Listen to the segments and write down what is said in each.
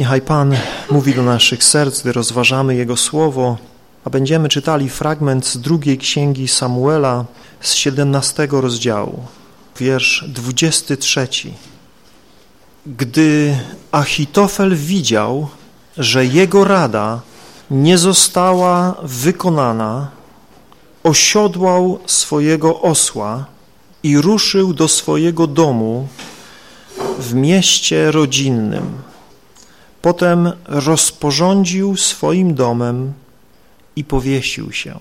Niechaj Pan mówi do naszych serc, gdy rozważamy Jego Słowo, a będziemy czytali fragment z drugiej księgi Samuela z 17 rozdziału, wiersz 23. Gdy Achitofel widział, że jego rada nie została wykonana, osiodłał swojego osła i ruszył do swojego domu w mieście rodzinnym. Potem rozporządził swoim domem i powiesił się.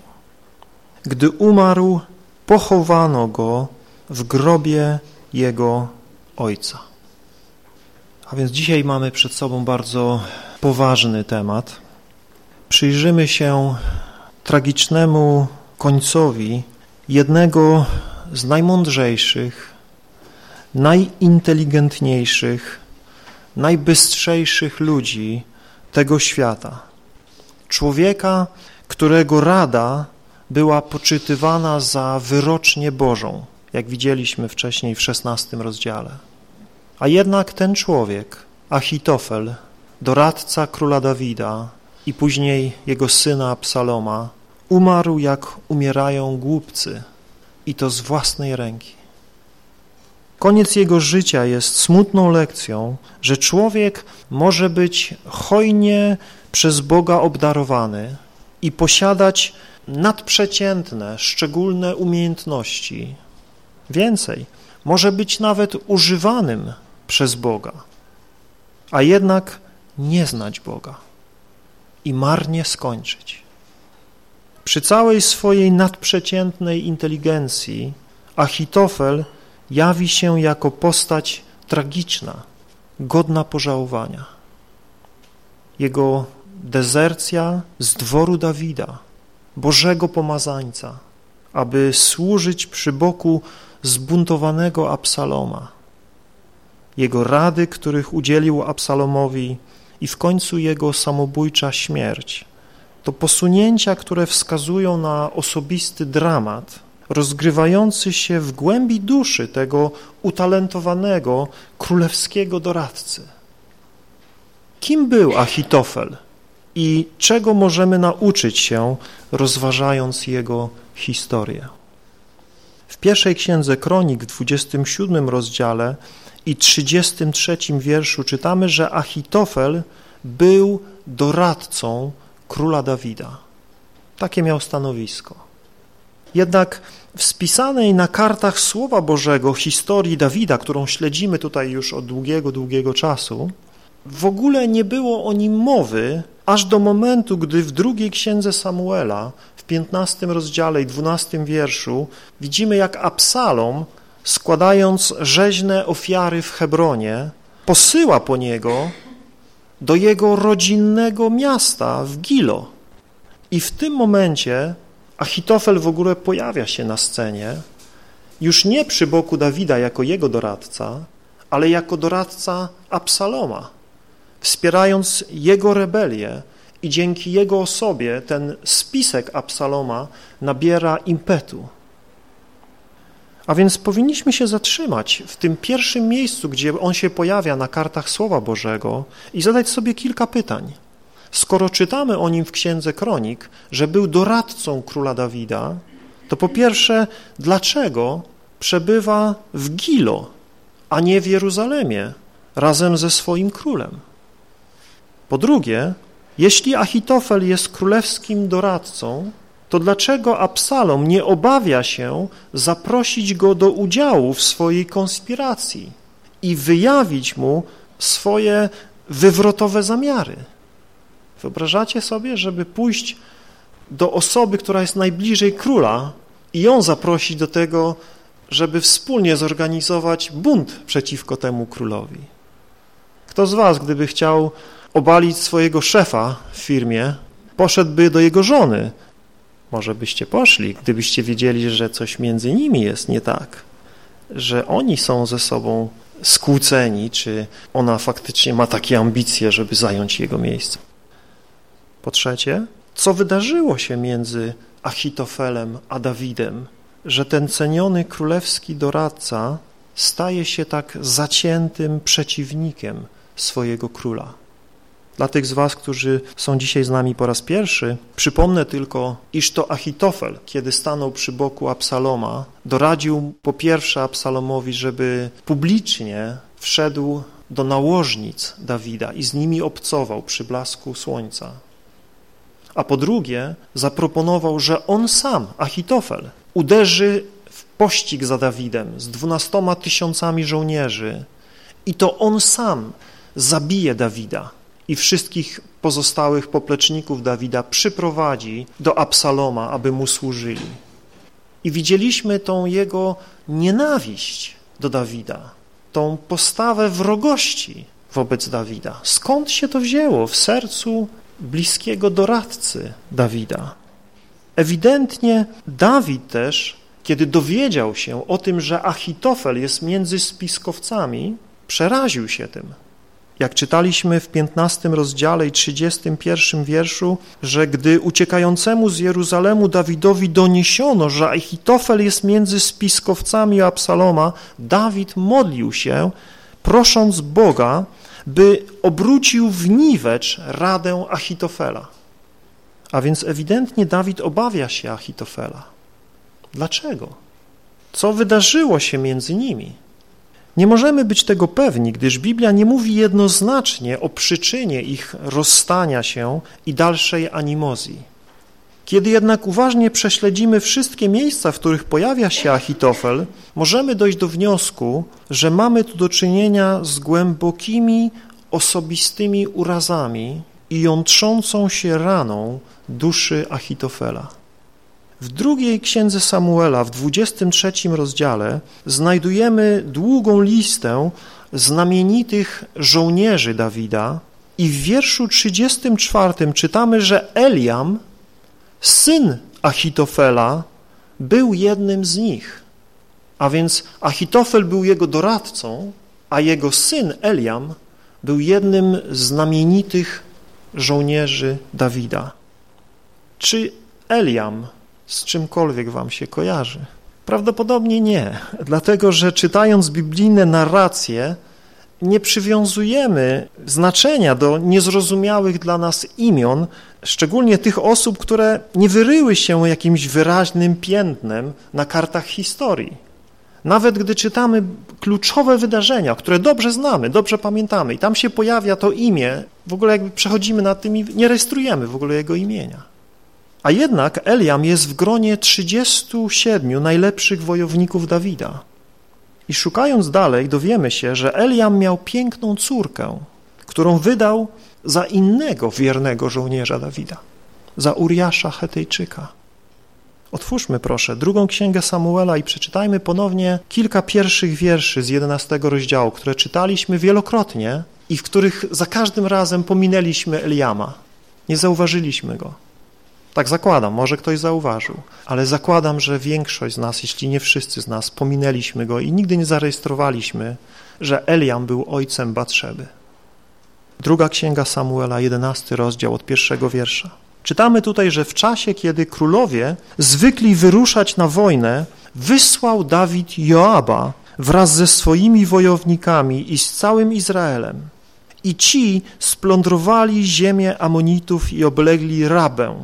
Gdy umarł, pochowano go w grobie jego ojca. A więc dzisiaj mamy przed sobą bardzo poważny temat. Przyjrzymy się tragicznemu końcowi jednego z najmądrzejszych, najinteligentniejszych, najbystrzejszych ludzi tego świata. Człowieka, którego rada była poczytywana za wyrocznie Bożą, jak widzieliśmy wcześniej w szesnastym rozdziale. A jednak ten człowiek, Achitofel, doradca króla Dawida i później jego syna Absaloma, umarł jak umierają głupcy i to z własnej ręki. Koniec jego życia jest smutną lekcją, że człowiek może być hojnie przez Boga obdarowany i posiadać nadprzeciętne, szczególne umiejętności. Więcej, może być nawet używanym przez Boga, a jednak nie znać Boga i marnie skończyć. Przy całej swojej nadprzeciętnej inteligencji Achitofel jawi się jako postać tragiczna, godna pożałowania. Jego dezercja z dworu Dawida, Bożego pomazańca, aby służyć przy boku zbuntowanego Absaloma, jego rady, których udzielił Absalomowi i w końcu jego samobójcza śmierć, to posunięcia, które wskazują na osobisty dramat, rozgrywający się w głębi duszy tego utalentowanego królewskiego doradcy. Kim był Achitofel i czego możemy nauczyć się, rozważając jego historię? W pierwszej księdze Kronik w 27 rozdziale i 33 wierszu czytamy, że Achitofel był doradcą króla Dawida. Takie miał stanowisko. Jednak w spisanej na kartach Słowa Bożego historii Dawida, którą śledzimy tutaj już od długiego, długiego czasu, w ogóle nie było o nim mowy, aż do momentu, gdy w drugiej księdze Samuela, w 15 rozdziale i 12 wierszu, widzimy jak Absalom, składając rzeźne ofiary w Hebronie, posyła po niego do jego rodzinnego miasta w Gilo. I w tym momencie Achitofel w ogóle pojawia się na scenie, już nie przy boku Dawida jako jego doradca, ale jako doradca Absaloma, wspierając jego rebelię i dzięki jego osobie ten spisek Absaloma nabiera impetu. A więc powinniśmy się zatrzymać w tym pierwszym miejscu, gdzie on się pojawia na kartach Słowa Bożego i zadać sobie kilka pytań. Skoro czytamy o nim w Księdze Kronik, że był doradcą króla Dawida, to po pierwsze, dlaczego przebywa w Gilo, a nie w Jeruzalemie razem ze swoim królem? Po drugie, jeśli Achitofel jest królewskim doradcą, to dlaczego Absalom nie obawia się zaprosić go do udziału w swojej konspiracji i wyjawić mu swoje wywrotowe zamiary? Wyobrażacie sobie, żeby pójść do osoby, która jest najbliżej króla i ją zaprosić do tego, żeby wspólnie zorganizować bunt przeciwko temu królowi? Kto z was, gdyby chciał obalić swojego szefa w firmie, poszedłby do jego żony może byście poszli, gdybyście wiedzieli, że coś między nimi jest nie tak, że oni są ze sobą skłóceni, czy ona faktycznie ma takie ambicje, żeby zająć jego miejsce. Po trzecie, co wydarzyło się między Achitofelem a Dawidem, że ten ceniony królewski doradca staje się tak zaciętym przeciwnikiem swojego króla. Dla tych z was, którzy są dzisiaj z nami po raz pierwszy, przypomnę tylko, iż to Achitofel, kiedy stanął przy boku Absaloma, doradził po pierwsze Absalomowi, żeby publicznie wszedł do nałożnic Dawida i z nimi obcował przy blasku słońca. A po drugie zaproponował, że on sam, Achitofel, uderzy w pościg za Dawidem z dwunastoma tysiącami żołnierzy i to on sam zabije Dawida i wszystkich pozostałych popleczników Dawida przyprowadzi do Absaloma, aby mu służyli. I widzieliśmy tą jego nienawiść do Dawida, tą postawę wrogości wobec Dawida. Skąd się to wzięło w sercu bliskiego doradcy Dawida? Ewidentnie Dawid też, kiedy dowiedział się o tym, że Achitofel jest między spiskowcami, przeraził się tym. Jak czytaliśmy w 15 rozdziale i 31 wierszu, że gdy uciekającemu z Jeruzalemu Dawidowi doniesiono, że Achitofel jest między spiskowcami Absaloma, Dawid modlił się, prosząc Boga, by obrócił w niwecz radę Achitofela. A więc ewidentnie Dawid obawia się Achitofela. Dlaczego? Co wydarzyło się między nimi? Nie możemy być tego pewni, gdyż Biblia nie mówi jednoznacznie o przyczynie ich rozstania się i dalszej animozji. Kiedy jednak uważnie prześledzimy wszystkie miejsca, w których pojawia się Achitofel, możemy dojść do wniosku, że mamy tu do czynienia z głębokimi, osobistymi urazami i jątrzącą się raną duszy Achitofela. W drugiej księdze Samuela, w 23 rozdziale, znajdujemy długą listę znamienitych żołnierzy Dawida i w wierszu 34 czytamy, że Eliam, syn Achitofela, był jednym z nich. A więc Achitofel był jego doradcą, a jego syn Eliam był jednym z znamienitych żołnierzy Dawida. Czy Eliam z czymkolwiek wam się kojarzy? Prawdopodobnie nie, dlatego że czytając biblijne narracje nie przywiązujemy znaczenia do niezrozumiałych dla nas imion, szczególnie tych osób, które nie wyryły się jakimś wyraźnym piętnem na kartach historii. Nawet gdy czytamy kluczowe wydarzenia, które dobrze znamy, dobrze pamiętamy i tam się pojawia to imię, w ogóle jakby przechodzimy nad tym i nie rejestrujemy w ogóle jego imienia. A jednak Eliam jest w gronie 37 najlepszych wojowników Dawida. I szukając dalej dowiemy się, że Eliam miał piękną córkę, którą wydał za innego wiernego żołnierza Dawida, za Uriasza Hetejczyka. Otwórzmy proszę drugą księgę Samuela i przeczytajmy ponownie kilka pierwszych wierszy z 11 rozdziału, które czytaliśmy wielokrotnie i w których za każdym razem pominęliśmy Eliama. Nie zauważyliśmy go. Tak zakładam, może ktoś zauważył, ale zakładam, że większość z nas, jeśli nie wszyscy z nas, pominęliśmy go i nigdy nie zarejestrowaliśmy, że Eliam był ojcem Batrzeby. Druga księga Samuela, jedenasty rozdział od pierwszego wiersza. Czytamy tutaj, że w czasie, kiedy królowie zwykli wyruszać na wojnę, wysłał Dawid Joaba wraz ze swoimi wojownikami i z całym Izraelem. I ci splądrowali ziemię Amonitów i oblegli Rabę,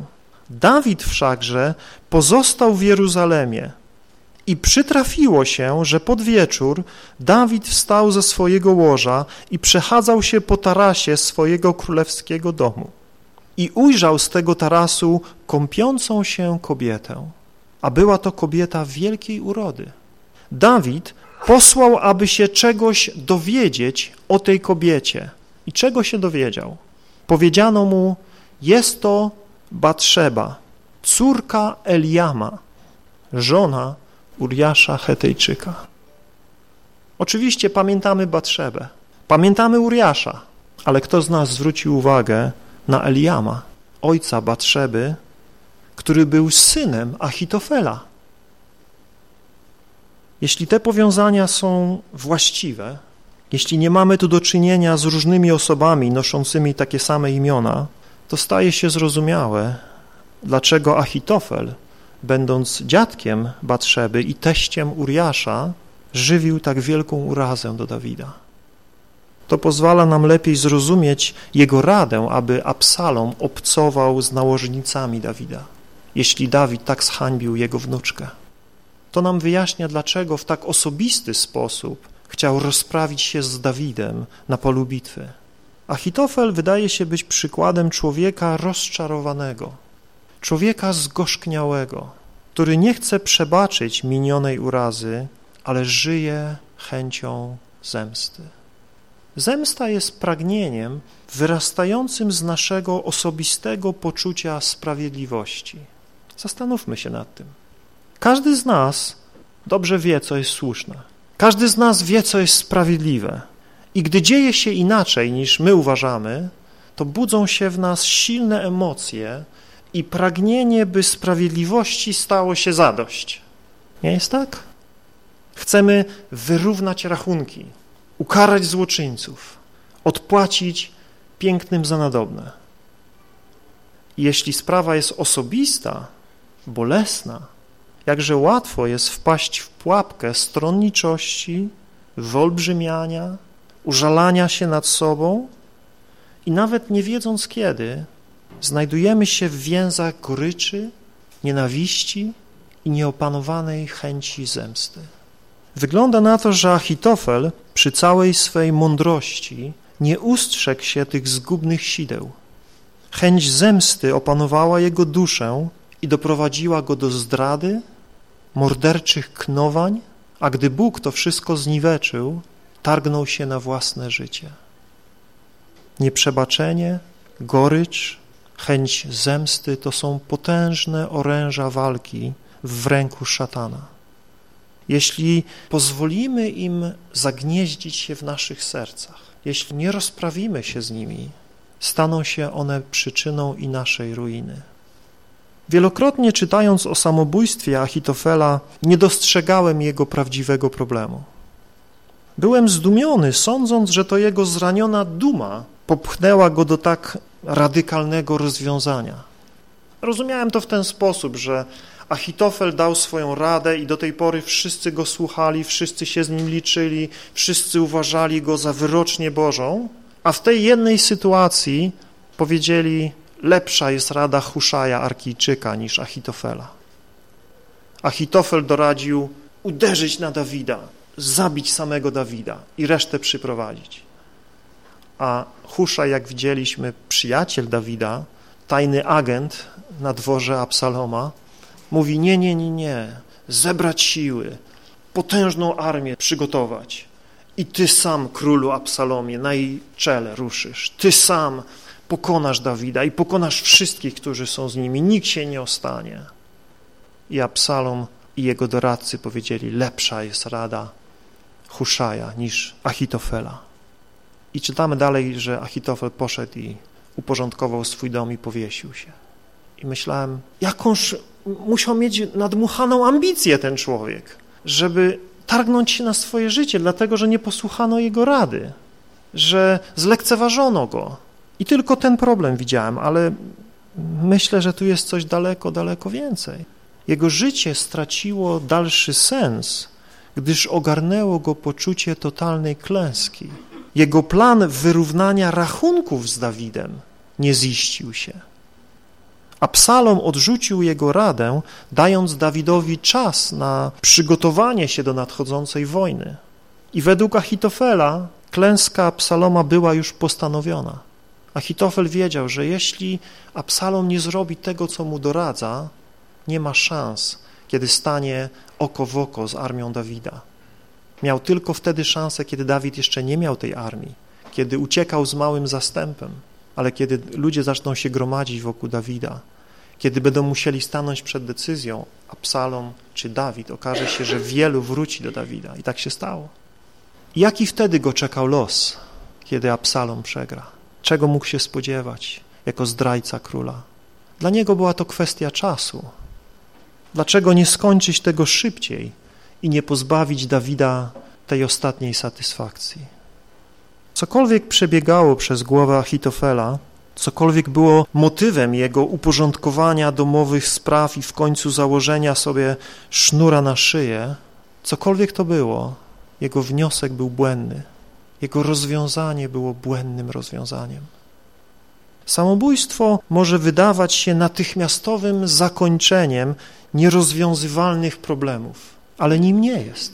Dawid wszakże pozostał w Jeruzalemie i przytrafiło się, że pod wieczór Dawid wstał ze swojego łoża i przechadzał się po tarasie swojego królewskiego domu i ujrzał z tego tarasu kąpiącą się kobietę, a była to kobieta wielkiej urody. Dawid posłał, aby się czegoś dowiedzieć o tej kobiecie. I czego się dowiedział? Powiedziano mu, jest to Batrzeba, córka Eliama, żona Uriasza Hetejczyka. Oczywiście pamiętamy Batrzebę, pamiętamy Uriasza, ale kto z nas zwrócił uwagę na Eliama, ojca Batrzeby, który był synem Achitofela? Jeśli te powiązania są właściwe, jeśli nie mamy tu do czynienia z różnymi osobami noszącymi takie same imiona, to staje się zrozumiałe, dlaczego Achitofel, będąc dziadkiem Batrzeby i teściem Uriasza, żywił tak wielką urazę do Dawida. To pozwala nam lepiej zrozumieć jego radę, aby Absalom obcował z nałożnicami Dawida, jeśli Dawid tak zhańbił jego wnuczkę. To nam wyjaśnia, dlaczego w tak osobisty sposób chciał rozprawić się z Dawidem na polu bitwy. Achitofel wydaje się być przykładem człowieka rozczarowanego, człowieka zgorzkniałego, który nie chce przebaczyć minionej urazy, ale żyje chęcią zemsty. Zemsta jest pragnieniem wyrastającym z naszego osobistego poczucia sprawiedliwości. Zastanówmy się nad tym. Każdy z nas dobrze wie, co jest słuszne. Każdy z nas wie, co jest sprawiedliwe. I gdy dzieje się inaczej niż my uważamy, to budzą się w nas silne emocje i pragnienie, by sprawiedliwości stało się zadość. Nie jest tak? Chcemy wyrównać rachunki, ukarać złoczyńców, odpłacić pięknym za nadobne. Jeśli sprawa jest osobista, bolesna, jakże łatwo jest wpaść w pułapkę stronniczości, wyolbrzymiania, użalania się nad sobą i nawet nie wiedząc kiedy, znajdujemy się w więzach goryczy, nienawiści i nieopanowanej chęci zemsty. Wygląda na to, że Achitofel przy całej swej mądrości nie ustrzegł się tych zgubnych sideł. Chęć zemsty opanowała jego duszę i doprowadziła go do zdrady, morderczych knowań, a gdy Bóg to wszystko zniweczył, targnął się na własne życie. Nieprzebaczenie, gorycz, chęć zemsty to są potężne oręża walki w ręku szatana. Jeśli pozwolimy im zagnieździć się w naszych sercach, jeśli nie rozprawimy się z nimi, staną się one przyczyną i naszej ruiny. Wielokrotnie czytając o samobójstwie Achitofela, nie dostrzegałem jego prawdziwego problemu. Byłem zdumiony, sądząc, że to jego zraniona duma popchnęła go do tak radykalnego rozwiązania. Rozumiałem to w ten sposób, że Achitofel dał swoją radę i do tej pory wszyscy go słuchali, wszyscy się z nim liczyli, wszyscy uważali go za wyrocznie Bożą, a w tej jednej sytuacji powiedzieli, lepsza jest rada Huszaja Arkijczyka niż Achitofela. Achitofel doradził uderzyć na Dawida, zabić samego Dawida i resztę przyprowadzić. A Huszaj, jak widzieliśmy, przyjaciel Dawida, tajny agent na dworze Absaloma, mówi nie, nie, nie, nie, zebrać siły, potężną armię przygotować i ty sam, królu Absalomie, na jej czele ruszysz. Ty sam pokonasz Dawida i pokonasz wszystkich, którzy są z nimi. Nikt się nie ostanie. I Absalom i jego doradcy powiedzieli, lepsza jest rada Huszaja niż Achitofela. I czytamy dalej, że Achitofel poszedł i uporządkował swój dom i powiesił się. I myślałem, jakąż musiał mieć nadmuchaną ambicję ten człowiek, żeby targnąć się na swoje życie, dlatego, że nie posłuchano jego rady, że zlekceważono go. I tylko ten problem widziałem, ale myślę, że tu jest coś daleko, daleko więcej. Jego życie straciło dalszy sens, gdyż ogarnęło go poczucie totalnej klęski. Jego plan wyrównania rachunków z Dawidem nie ziścił się. Absalom odrzucił jego radę, dając Dawidowi czas na przygotowanie się do nadchodzącej wojny. I według Achitofela klęska Absaloma była już postanowiona. Achitofel wiedział, że jeśli Absalom nie zrobi tego, co mu doradza, nie ma szans, kiedy stanie oko w oko z armią Dawida. Miał tylko wtedy szansę, kiedy Dawid jeszcze nie miał tej armii, kiedy uciekał z małym zastępem, ale kiedy ludzie zaczną się gromadzić wokół Dawida, kiedy będą musieli stanąć przed decyzją Absalom czy Dawid, okaże się, że wielu wróci do Dawida i tak się stało. Jaki wtedy go czekał los, kiedy Absalom przegra? Czego mógł się spodziewać jako zdrajca króla? Dla niego była to kwestia czasu. Dlaczego nie skończyć tego szybciej i nie pozbawić Dawida tej ostatniej satysfakcji? Cokolwiek przebiegało przez głowę Achitofela, cokolwiek było motywem jego uporządkowania domowych spraw i w końcu założenia sobie sznura na szyję, cokolwiek to było, jego wniosek był błędny. Jego rozwiązanie było błędnym rozwiązaniem. Samobójstwo może wydawać się natychmiastowym zakończeniem nierozwiązywalnych problemów, ale nim nie jest.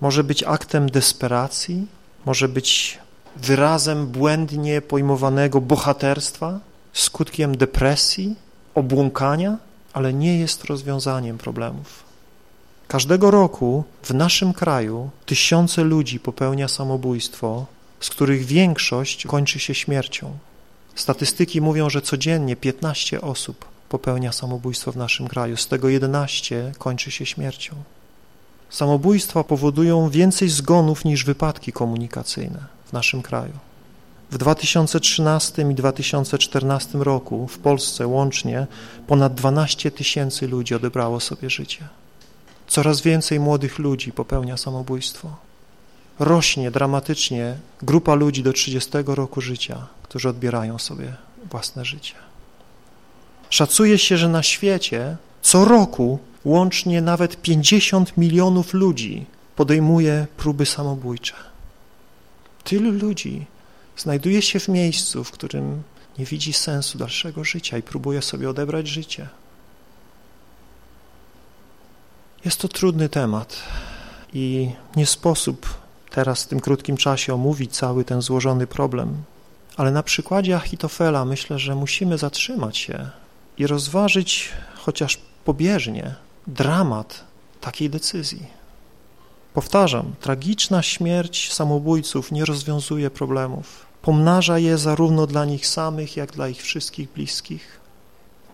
Może być aktem desperacji, może być wyrazem błędnie pojmowanego bohaterstwa, skutkiem depresji, obłąkania, ale nie jest rozwiązaniem problemów. Każdego roku w naszym kraju tysiące ludzi popełnia samobójstwo, z których większość kończy się śmiercią. Statystyki mówią, że codziennie 15 osób popełnia samobójstwo w naszym kraju, z tego 11 kończy się śmiercią. Samobójstwa powodują więcej zgonów niż wypadki komunikacyjne w naszym kraju. W 2013 i 2014 roku w Polsce łącznie ponad 12 tysięcy ludzi odebrało sobie życie. Coraz więcej młodych ludzi popełnia samobójstwo. Rośnie dramatycznie grupa ludzi do 30 roku życia, którzy odbierają sobie własne życie. Szacuje się, że na świecie co roku łącznie nawet 50 milionów ludzi podejmuje próby samobójcze. Tylu ludzi znajduje się w miejscu, w którym nie widzi sensu dalszego życia i próbuje sobie odebrać życie. Jest to trudny temat i nie sposób teraz w tym krótkim czasie omówić cały ten złożony problem, ale na przykładzie Achitofela myślę, że musimy zatrzymać się i rozważyć chociaż pobieżnie dramat takiej decyzji. Powtarzam, tragiczna śmierć samobójców nie rozwiązuje problemów. Pomnaża je zarówno dla nich samych, jak dla ich wszystkich bliskich.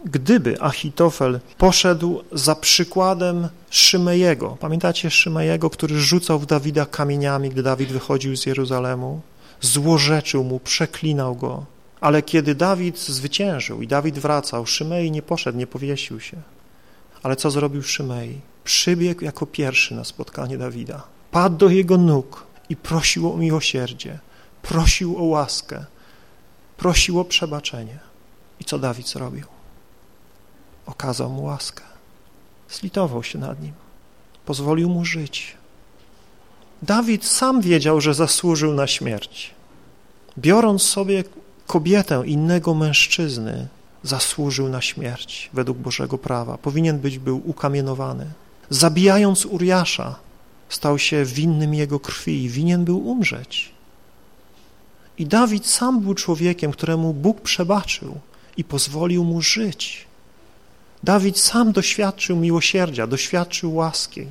Gdyby Achitofel poszedł za przykładem Szymejego, pamiętacie Szymejego, który rzucał w Dawida kamieniami, gdy Dawid wychodził z Jeruzalemu? Złorzeczył mu, przeklinał go. Ale kiedy Dawid zwyciężył i Dawid wracał, Szymej nie poszedł, nie powiesił się. Ale co zrobił Szymei? Przybiegł jako pierwszy na spotkanie Dawida. Padł do jego nóg i prosił o miłosierdzie, prosił o łaskę, prosił o przebaczenie. I co Dawid zrobił? Okazał mu łaskę. Zlitował się nad nim. Pozwolił mu żyć. Dawid sam wiedział, że zasłużył na śmierć. Biorąc sobie kobietę innego mężczyzny, zasłużył na śmierć według Bożego prawa. Powinien być był ukamienowany. Zabijając Uriasza, stał się winnym jego krwi i winien był umrzeć. I Dawid sam był człowiekiem, któremu Bóg przebaczył i pozwolił mu żyć. Dawid sam doświadczył miłosierdzia, doświadczył łaski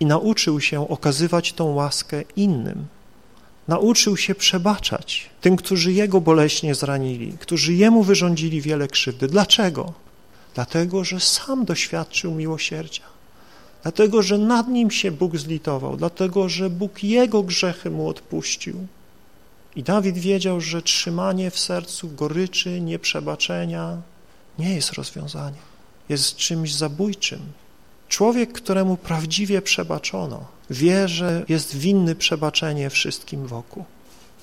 i nauczył się okazywać tą łaskę innym. Nauczył się przebaczać tym, którzy Jego boleśnie zranili, którzy Jemu wyrządzili wiele krzywdy. Dlaczego? Dlatego, że sam doświadczył miłosierdzia. Dlatego, że nad nim się Bóg zlitował, dlatego, że Bóg jego grzechy mu odpuścił. I Dawid wiedział, że trzymanie w sercu goryczy, nieprzebaczenia nie jest rozwiązaniem, jest czymś zabójczym. Człowiek, któremu prawdziwie przebaczono, wie, że jest winny przebaczenie wszystkim wokół.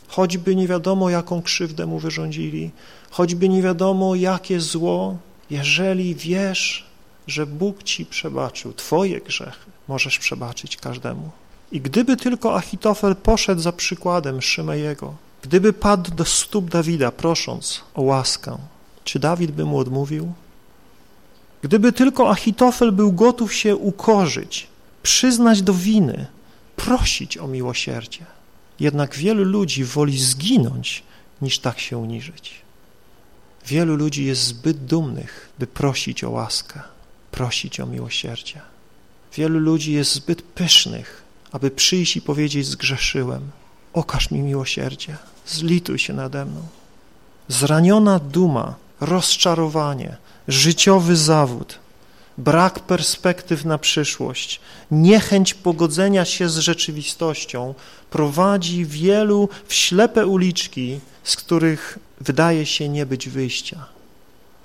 Choćby nie wiadomo, jaką krzywdę mu wyrządzili, choćby nie wiadomo, jakie zło, jeżeli wiesz, że Bóg ci przebaczył twoje grzechy, możesz przebaczyć każdemu. I gdyby tylko Achitofel poszedł za przykładem Szymejego, gdyby padł do stóp Dawida, prosząc o łaskę, czy Dawid by mu odmówił? Gdyby tylko Achitofel był gotów się ukorzyć, przyznać do winy, prosić o miłosierdzie, jednak wielu ludzi woli zginąć, niż tak się uniżyć. Wielu ludzi jest zbyt dumnych, by prosić o łaskę prosić o miłosierdzie. Wielu ludzi jest zbyt pysznych, aby przyjść i powiedzieć zgrzeszyłem. Okaż mi miłosierdzie, zlituj się nade mną. Zraniona duma, rozczarowanie, życiowy zawód, brak perspektyw na przyszłość, niechęć pogodzenia się z rzeczywistością prowadzi wielu w ślepe uliczki, z których wydaje się nie być wyjścia.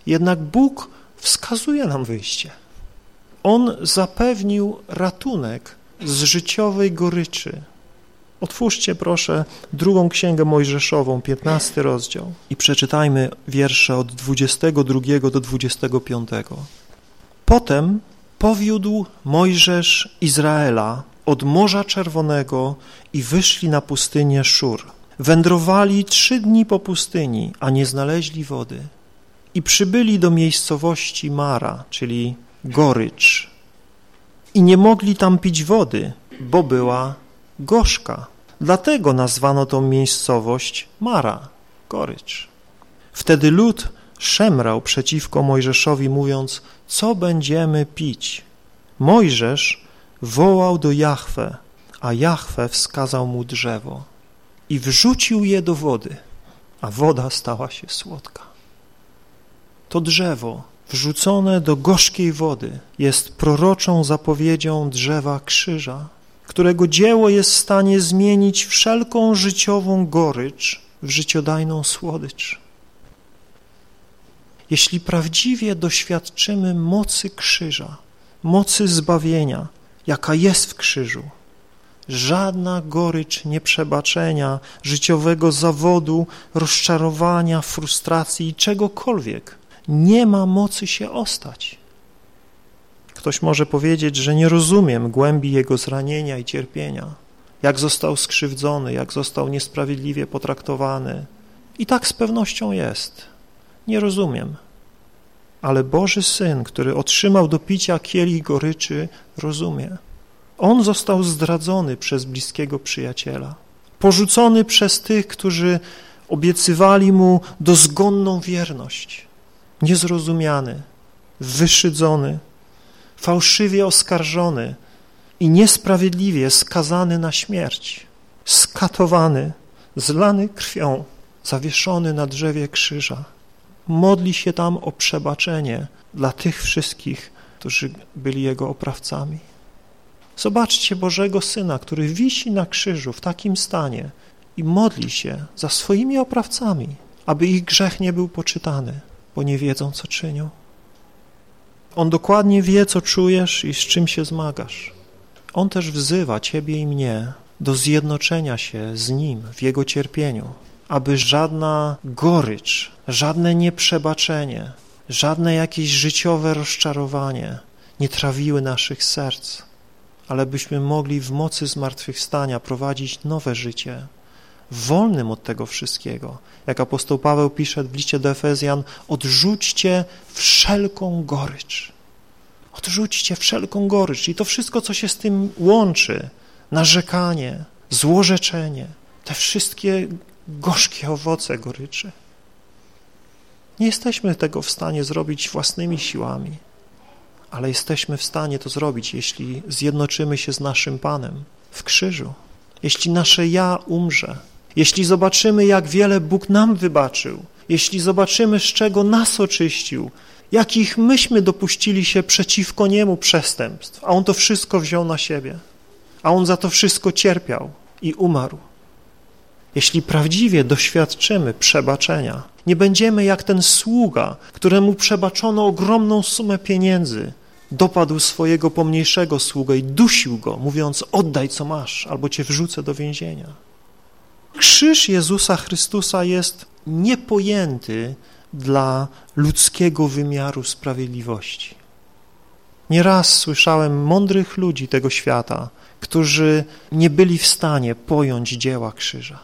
Jednak Bóg wskazuje nam wyjście. On zapewnił ratunek z życiowej goryczy. Otwórzcie proszę drugą księgę Mojżeszową, 15 rozdział i przeczytajmy wiersze od 22 do 25. Potem powiódł Mojżesz Izraela od Morza Czerwonego i wyszli na pustynię Szur. Wędrowali trzy dni po pustyni, a nie znaleźli wody. I przybyli do miejscowości Mara, czyli gorycz. I nie mogli tam pić wody, bo była gorzka. Dlatego nazwano tą miejscowość Mara, gorycz. Wtedy lud szemrał przeciwko Mojżeszowi, mówiąc, co będziemy pić? Mojżesz wołał do Jahwe, a Jahwe wskazał mu drzewo i wrzucił je do wody, a woda stała się słodka. To drzewo wrzucone do gorzkiej wody jest proroczą zapowiedzią drzewa krzyża, którego dzieło jest w stanie zmienić wszelką życiową gorycz w życiodajną słodycz. Jeśli prawdziwie doświadczymy mocy krzyża, mocy zbawienia, jaka jest w krzyżu, żadna gorycz nieprzebaczenia, życiowego zawodu, rozczarowania, frustracji, czegokolwiek nie ma mocy się ostać. Ktoś może powiedzieć, że nie rozumiem głębi jego zranienia i cierpienia, jak został skrzywdzony, jak został niesprawiedliwie potraktowany. I tak z pewnością jest. Nie rozumiem. Ale Boży Syn, który otrzymał do picia kielich goryczy, rozumie. On został zdradzony przez bliskiego przyjaciela, porzucony przez tych, którzy obiecywali mu dozgonną wierność, niezrozumiany, wyszydzony, fałszywie oskarżony i niesprawiedliwie skazany na śmierć, skatowany, zlany krwią, zawieszony na drzewie krzyża. Modli się tam o przebaczenie dla tych wszystkich, którzy byli Jego oprawcami. Zobaczcie Bożego Syna, który wisi na krzyżu w takim stanie i modli się za swoimi oprawcami, aby ich grzech nie był poczytany, bo nie wiedzą, co czynią. On dokładnie wie, co czujesz i z czym się zmagasz. On też wzywa Ciebie i mnie do zjednoczenia się z Nim w Jego cierpieniu, aby żadna gorycz, żadne nieprzebaczenie, żadne jakieś życiowe rozczarowanie nie trawiły naszych serc, ale byśmy mogli w mocy zmartwychwstania prowadzić nowe życie, wolnym od tego wszystkiego. Jak apostoł Paweł pisze w liście do Efezjan, odrzućcie wszelką gorycz. Odrzućcie wszelką gorycz i to wszystko, co się z tym łączy, narzekanie, złorzeczenie, te wszystkie gorzkie owoce goryczy. Nie jesteśmy tego w stanie zrobić własnymi siłami, ale jesteśmy w stanie to zrobić, jeśli zjednoczymy się z naszym Panem w krzyżu. Jeśli nasze ja umrze, jeśli zobaczymy, jak wiele Bóg nam wybaczył, jeśli zobaczymy, z czego nas oczyścił, jakich myśmy dopuścili się przeciwko Niemu przestępstw, a On to wszystko wziął na siebie, a On za to wszystko cierpiał i umarł. Jeśli prawdziwie doświadczymy przebaczenia, nie będziemy jak ten sługa, któremu przebaczono ogromną sumę pieniędzy, dopadł swojego pomniejszego sługę i dusił go, mówiąc oddaj co masz, albo cię wrzucę do więzienia. Krzyż Jezusa Chrystusa jest niepojęty dla ludzkiego wymiaru sprawiedliwości. Nieraz słyszałem mądrych ludzi tego świata, którzy nie byli w stanie pojąć dzieła krzyża.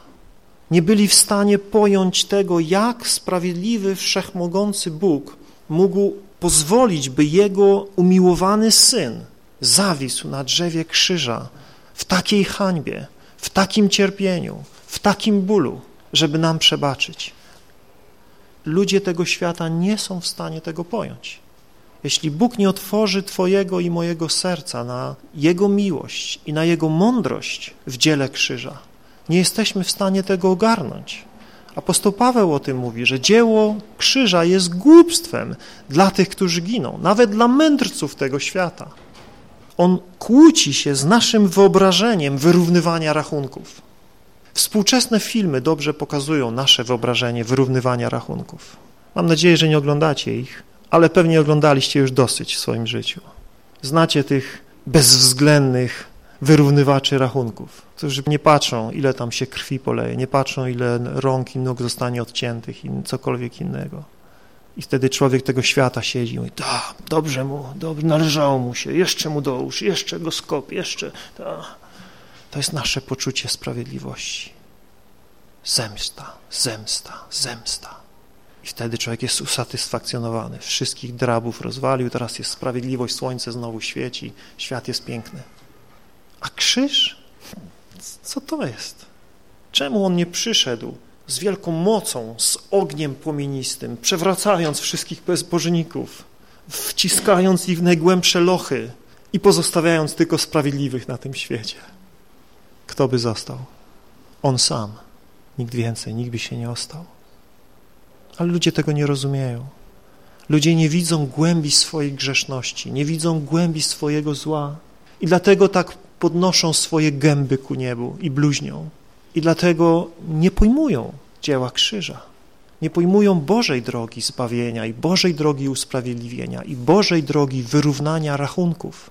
Nie byli w stanie pojąć tego, jak sprawiedliwy, wszechmogący Bóg mógł pozwolić, by Jego umiłowany Syn zawisł na drzewie krzyża w takiej hańbie, w takim cierpieniu, w takim bólu, żeby nam przebaczyć. Ludzie tego świata nie są w stanie tego pojąć. Jeśli Bóg nie otworzy Twojego i mojego serca na Jego miłość i na Jego mądrość w dziele krzyża, nie jesteśmy w stanie tego ogarnąć. Apostoł Paweł o tym mówi, że dzieło krzyża jest głupstwem dla tych, którzy giną, nawet dla mędrców tego świata. On kłóci się z naszym wyobrażeniem wyrównywania rachunków. Współczesne filmy dobrze pokazują nasze wyobrażenie wyrównywania rachunków. Mam nadzieję, że nie oglądacie ich, ale pewnie oglądaliście już dosyć w swoim życiu. Znacie tych bezwzględnych wyrównywaczy rachunków, którzy nie patrzą, ile tam się krwi poleje, nie patrzą, ile rąk i nóg zostanie odciętych i cokolwiek innego. I wtedy człowiek tego świata siedzi i mówi, da, dobrze mu, dobrze, należało mu się, jeszcze mu dołóż, jeszcze go skop, jeszcze, ta. To jest nasze poczucie sprawiedliwości. Zemsta, zemsta, zemsta. I wtedy człowiek jest usatysfakcjonowany. Wszystkich drabów rozwalił, teraz jest sprawiedliwość, słońce znowu świeci, świat jest piękny. A krzyż? Co to jest? Czemu on nie przyszedł z wielką mocą, z ogniem płomienistym, przewracając wszystkich bezbożników, wciskając ich w najgłębsze lochy i pozostawiając tylko sprawiedliwych na tym świecie? Kto by został? On sam. Nikt więcej, nikt by się nie ostał. Ale ludzie tego nie rozumieją. Ludzie nie widzą głębi swojej grzeszności, nie widzą głębi swojego zła i dlatego tak podnoszą swoje gęby ku niebu i bluźnią. I dlatego nie pojmują dzieła krzyża. Nie pojmują Bożej drogi zbawienia i Bożej drogi usprawiedliwienia i Bożej drogi wyrównania rachunków,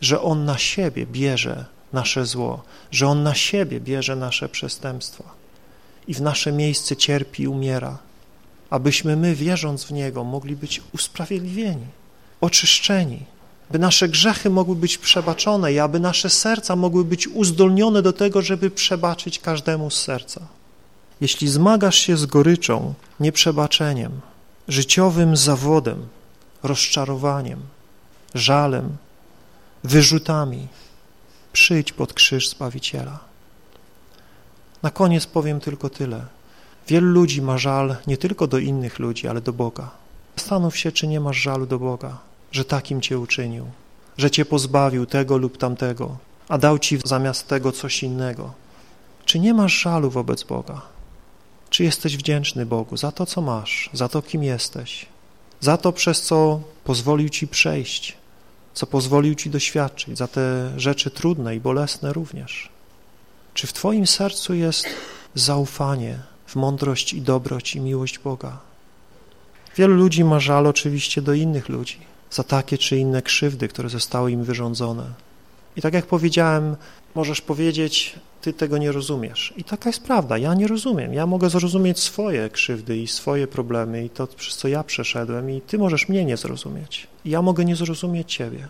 że On na siebie bierze nasze zło, że On na siebie bierze nasze przestępstwa i w nasze miejsce cierpi i umiera, abyśmy my, wierząc w Niego, mogli być usprawiedliwieni, oczyszczeni, by nasze grzechy mogły być przebaczone i aby nasze serca mogły być uzdolnione do tego, żeby przebaczyć każdemu z serca. Jeśli zmagasz się z goryczą, nieprzebaczeniem, życiowym zawodem, rozczarowaniem, żalem, wyrzutami, przyjdź pod krzyż Zbawiciela. Na koniec powiem tylko tyle. Wielu ludzi ma żal nie tylko do innych ludzi, ale do Boga. Zastanów się, czy nie masz żalu do Boga, że takim cię uczynił, że cię pozbawił tego lub tamtego, a dał ci zamiast tego coś innego. Czy nie masz żalu wobec Boga? Czy jesteś wdzięczny Bogu za to, co masz, za to, kim jesteś, za to, przez co pozwolił ci przejść, co pozwolił ci doświadczyć, za te rzeczy trudne i bolesne również? Czy w twoim sercu jest zaufanie w mądrość i dobroć i miłość Boga. Wielu ludzi ma żal oczywiście do innych ludzi za takie czy inne krzywdy, które zostały im wyrządzone. I tak jak powiedziałem, możesz powiedzieć, ty tego nie rozumiesz. I taka jest prawda, ja nie rozumiem. Ja mogę zrozumieć swoje krzywdy i swoje problemy i to, przez co ja przeszedłem i ty możesz mnie nie zrozumieć. Ja mogę nie zrozumieć ciebie.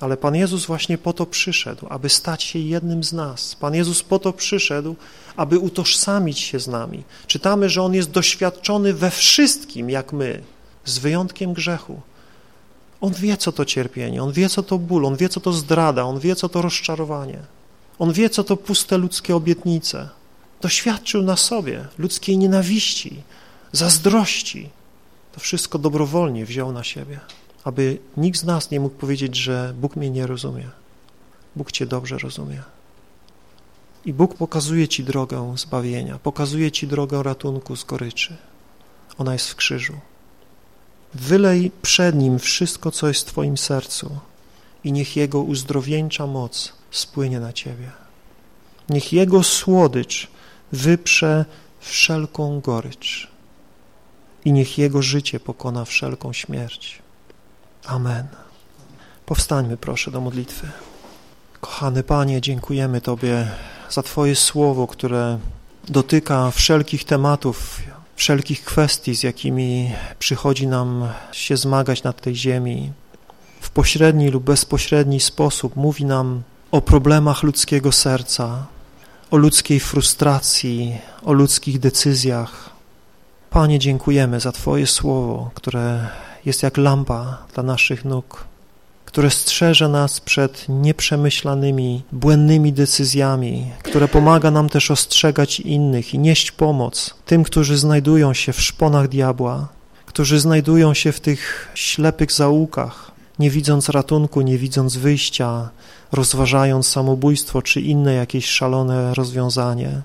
Ale Pan Jezus właśnie po to przyszedł, aby stać się jednym z nas. Pan Jezus po to przyszedł, aby utożsamić się z nami. Czytamy, że On jest doświadczony we wszystkim, jak my, z wyjątkiem grzechu. On wie, co to cierpienie, On wie, co to ból, On wie, co to zdrada, On wie, co to rozczarowanie. On wie, co to puste ludzkie obietnice. Doświadczył na sobie ludzkiej nienawiści, zazdrości. To wszystko dobrowolnie wziął na siebie aby nikt z nas nie mógł powiedzieć, że Bóg mnie nie rozumie. Bóg Cię dobrze rozumie. I Bóg pokazuje Ci drogę zbawienia, pokazuje Ci drogę ratunku z goryczy. Ona jest w krzyżu. Wylej przed Nim wszystko, co jest w Twoim sercu i niech Jego uzdrowieńcza moc spłynie na Ciebie. Niech Jego słodycz wyprze wszelką gorycz i niech Jego życie pokona wszelką śmierć. Amen. Powstańmy proszę do modlitwy. Kochany Panie, dziękujemy Tobie za Twoje słowo, które dotyka wszelkich tematów, wszelkich kwestii, z jakimi przychodzi nam się zmagać na tej ziemi. W pośredni lub bezpośredni sposób mówi nam o problemach ludzkiego serca, o ludzkiej frustracji, o ludzkich decyzjach. Panie, dziękujemy za Twoje słowo, które jest jak lampa dla naszych nóg, które strzeże nas przed nieprzemyślanymi, błędnymi decyzjami, które pomaga nam też ostrzegać innych i nieść pomoc tym, którzy znajdują się w szponach diabła, którzy znajdują się w tych ślepych zaułkach, nie widząc ratunku, nie widząc wyjścia, rozważając samobójstwo czy inne jakieś szalone rozwiązanie.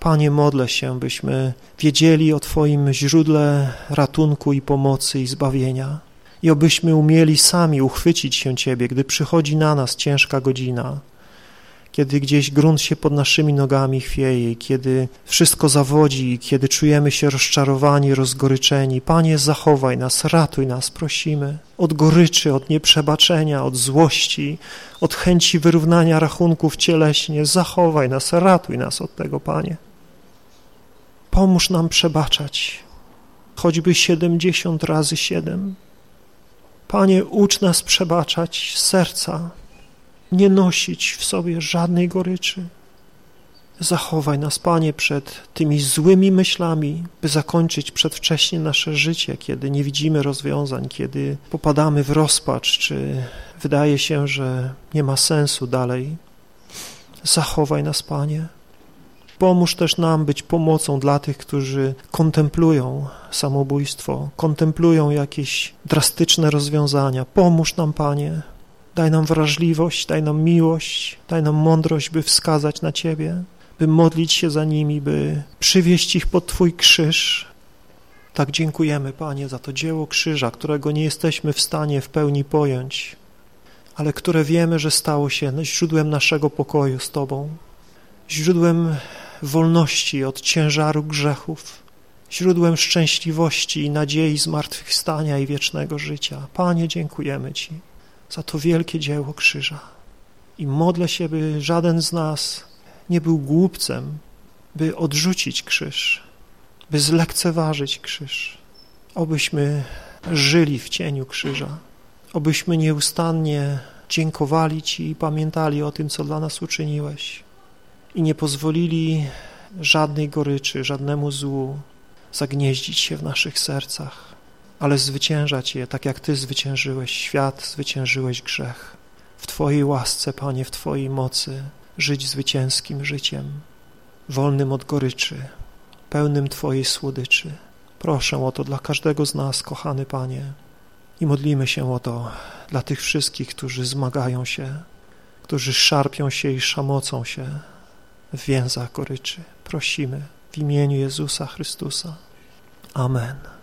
Panie, modlę się, byśmy wiedzieli o Twoim źródle ratunku i pomocy i zbawienia i obyśmy umieli sami uchwycić się Ciebie, gdy przychodzi na nas ciężka godzina, kiedy gdzieś grunt się pod naszymi nogami chwieje, kiedy wszystko zawodzi, kiedy czujemy się rozczarowani, rozgoryczeni. Panie, zachowaj nas, ratuj nas, prosimy, od goryczy, od nieprzebaczenia, od złości, od chęci wyrównania rachunków cieleśnie. Zachowaj nas, ratuj nas od tego, Panie. Pomóż nam przebaczać, choćby siedemdziesiąt razy siedem. Panie, ucz nas przebaczać serca, nie nosić w sobie żadnej goryczy. Zachowaj nas, Panie, przed tymi złymi myślami, by zakończyć przedwcześnie nasze życie, kiedy nie widzimy rozwiązań, kiedy popadamy w rozpacz, czy wydaje się, że nie ma sensu dalej. Zachowaj nas, Panie. Pomóż też nam być pomocą dla tych, którzy kontemplują samobójstwo, kontemplują jakieś drastyczne rozwiązania. Pomóż nam, Panie. Daj nam wrażliwość, daj nam miłość, daj nam mądrość, by wskazać na Ciebie, by modlić się za nimi, by przywieźć ich pod Twój krzyż. Tak dziękujemy, Panie, za to dzieło krzyża, którego nie jesteśmy w stanie w pełni pojąć, ale które wiemy, że stało się źródłem naszego pokoju z Tobą, źródłem wolności od ciężaru grzechów, źródłem szczęśliwości i nadziei zmartwychwstania i wiecznego życia. Panie, dziękujemy Ci za to wielkie dzieło krzyża. I modlę się, by żaden z nas nie był głupcem, by odrzucić krzyż, by zlekceważyć krzyż, obyśmy żyli w cieniu krzyża, obyśmy nieustannie dziękowali Ci i pamiętali o tym, co dla nas uczyniłeś i nie pozwolili żadnej goryczy, żadnemu złu zagnieździć się w naszych sercach, ale zwyciężać je, tak jak Ty zwyciężyłeś świat, zwyciężyłeś grzech. W Twojej łasce, Panie, w Twojej mocy żyć zwycięskim życiem, wolnym od goryczy, pełnym Twojej słodyczy. Proszę o to dla każdego z nas, kochany Panie, i modlimy się o to dla tych wszystkich, którzy zmagają się, którzy szarpią się i szamocą się w więzach goryczy. Prosimy w imieniu Jezusa Chrystusa. Amen.